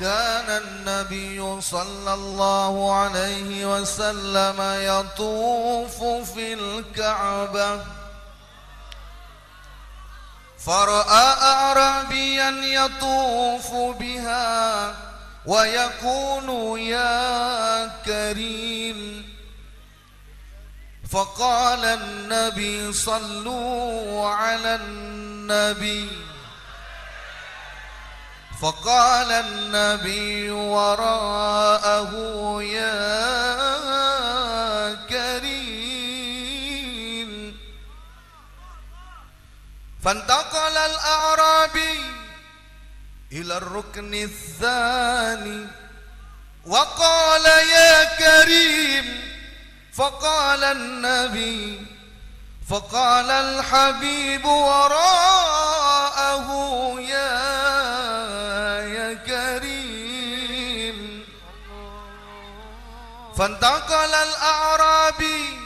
كان النبي صلى الله عليه وسلم يطوف في الكعبة. فرأى أعرابيا يطوف بها ويقول يا كريم. فقال النبي صلوا على النبي. فقال النبي وراءه يا كريم. فانتقل الأعرابي إلى الركن الثاني وقال يا كريم. فقال النبي فقال الحبيب وراءه فانتقل الأعرابي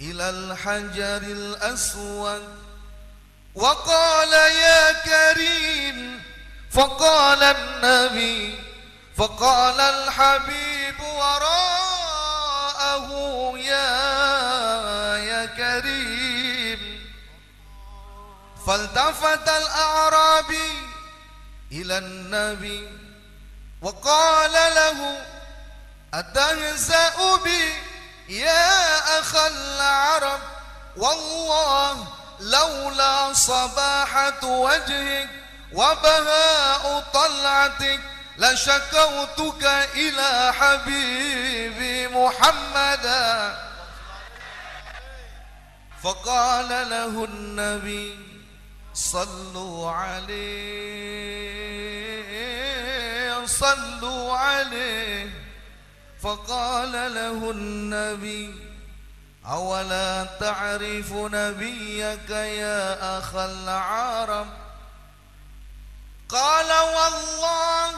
إلى الحجر الأسود. وقال يا كريم فقال النبي فقال الحبيب وراءه يا يا كريم. فالتفت الأعرابي إلى النبي وقال له أتهزأ بي يا أخ العرب؟ والله لولا صباحة وجهك وبهاء طلعتك لشكوتك إلى حبيبي محمدا. فقال له النبي صلوا عليه صلوا عليه. فقال له النبي أولا تعرف نبيك يا أخ العرب؟ قال والله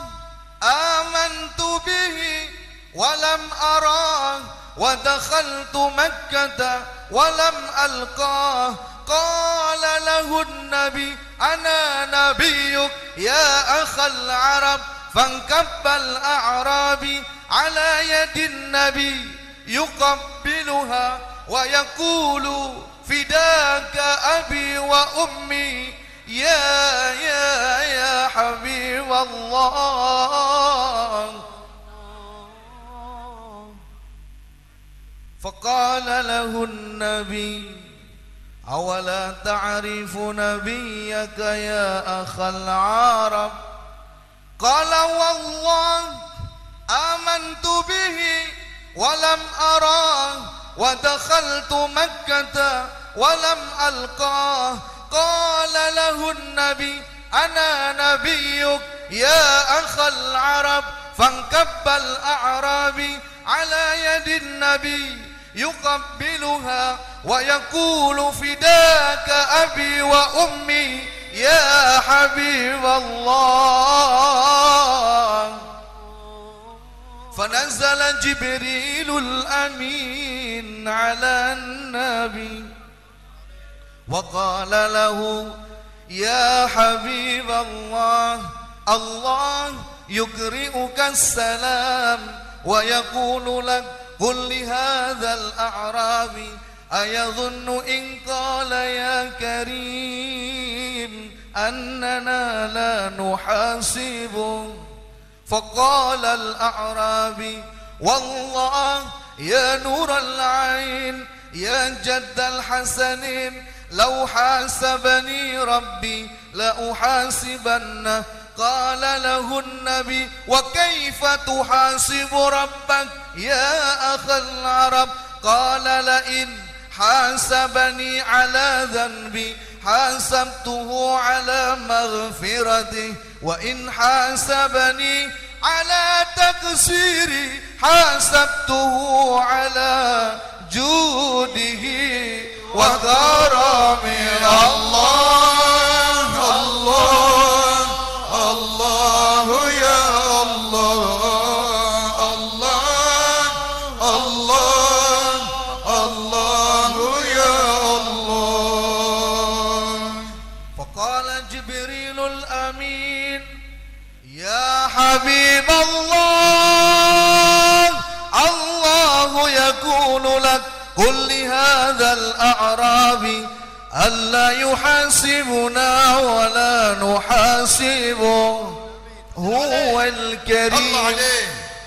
آمنت به ولم أراه ودخلت مكة ولم ألقاه. قال له النبي أنا نبيك يا أخ العرب؟ فانكب الأعرابي على يد النبي يقبلها ويقول فداك أبي وأمي يا يا يا حبيب الله. فقال له النبي أولا تعرف نبيك يا أخ العرب؟ قال والله آمنت به ولم أراه ودخلت مكة ولم ألقاه. قال له النبي أنا نبيك يا أخ العرب فانكب الأعرابي على يد النبي يقبلها ويقول فداك أبي وأمي. يا حبيب الله. فنزل جبريل الأمين على النبي وقال له يا حبيب الله الله يقرئك السلام ويقول لك قل لهذا الأعرابي أيظن إن قال يا كريم أننا لا نحاسبه فقال الأعرابي والله يا نور العين يا جد الحسنين لو حاسبني ربي لأحاسبنه قال له النبي وكيف تحاسب ربك يا أخ العرب؟ قال لئن حاسبني على ذنبي حاسبته على مغفرته. وإن حاسبني على تقصيري حاسبته على جوده وكرمه. لك قل لهذا الأعرابي ألا يحاسبنا ولا نحاسبه. هو الكريم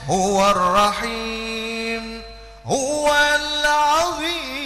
هو الرحيم هو العظيم.